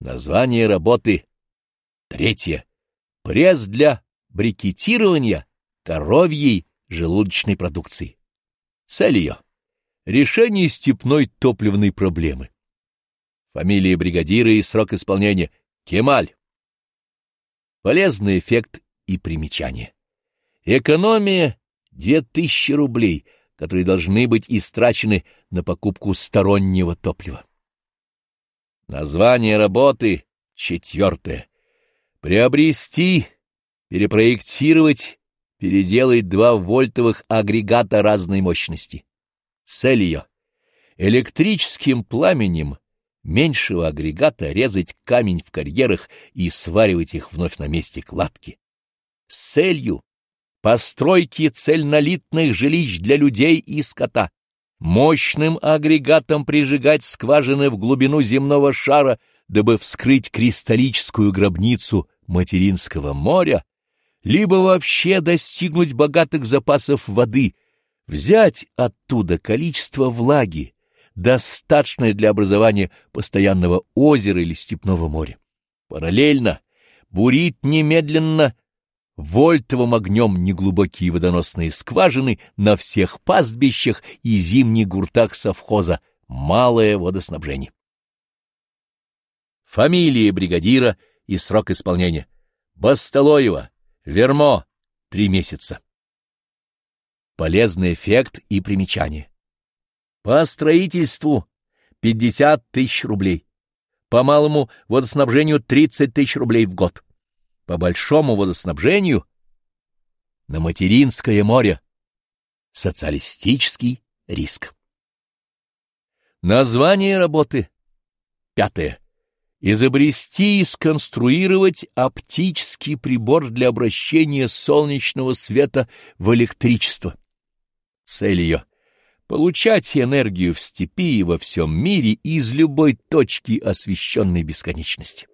Название работы третье. Пресс для брикетирования коровьей желудочной продукции. Цель ее — решение степной топливной проблемы. Фамилия бригадира и срок исполнения — Кемаль. Полезный эффект и примечание. Экономия — две тысячи рублей, которые должны быть истрачены на покупку стороннего топлива. Название работы четвертое. Приобрести, перепроектировать, переделать два вольтовых агрегата разной мощности. Цель ее — электрическим пламенем меньшего агрегата резать камень в карьерах и сваривать их вновь на месте кладки. С целью постройки цельнолитных жилищ для людей и скота мощным агрегатом прижигать скважины в глубину земного шара, дабы вскрыть кристаллическую гробницу материнского моря, либо вообще достигнуть богатых запасов воды, взять оттуда количество влаги, достаточное для образования постоянного озера или степного моря. Параллельно бурить немедленно вольтовым огнем неглубокие водоносные скважины на всех пастбищах и зимних гуртах совхоза, малое водоснабжение. Фамилия бригадира и срок исполнения. Басталоева, Вермо, три месяца. Полезный эффект и примечание. По строительству 50 тысяч рублей. По малому водоснабжению 30 тысяч рублей в год по большому водоснабжению на материнское море. Социалистический риск. Название работы. Пятое. Изобрести и сконструировать оптический прибор для обращения солнечного света в электричество. Цель ее — получать энергию в степи и во всем мире из любой точки освещенной бесконечности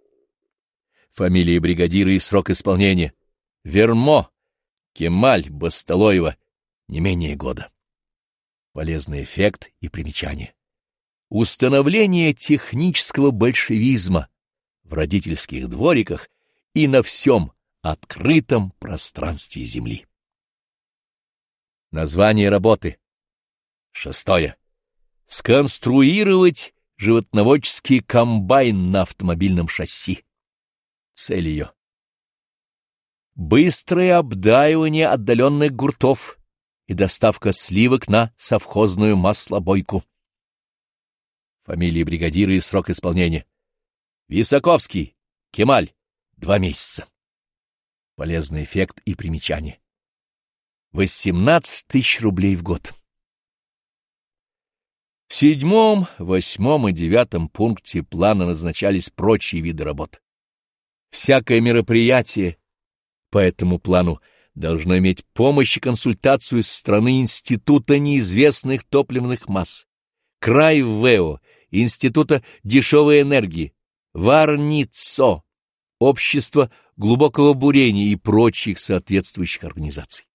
фамилии бригадира и срок исполнения. Вермо, Кемаль, Басталоева, не менее года. Полезный эффект и примечание. Установление технического большевизма в родительских двориках и на всем открытом пространстве Земли. Название работы. Шестое. Сконструировать животноводческий комбайн на автомобильном шасси цель ее. Быстрое обдаивание отдаленных гуртов и доставка сливок на совхозную маслобойку. Фамилия бригадира и срок исполнения. Висаковский, Кемаль, два месяца. Полезный эффект и примечание. 18 тысяч рублей в год. В седьмом, восьмом и девятом пункте плана назначались прочие виды работ. Всякое мероприятие по этому плану должно иметь помощь и консультацию со стороны Института неизвестных топливных масс, Край ВЭО, Института дешевой энергии, Варницо, Общество глубокого бурения и прочих соответствующих организаций.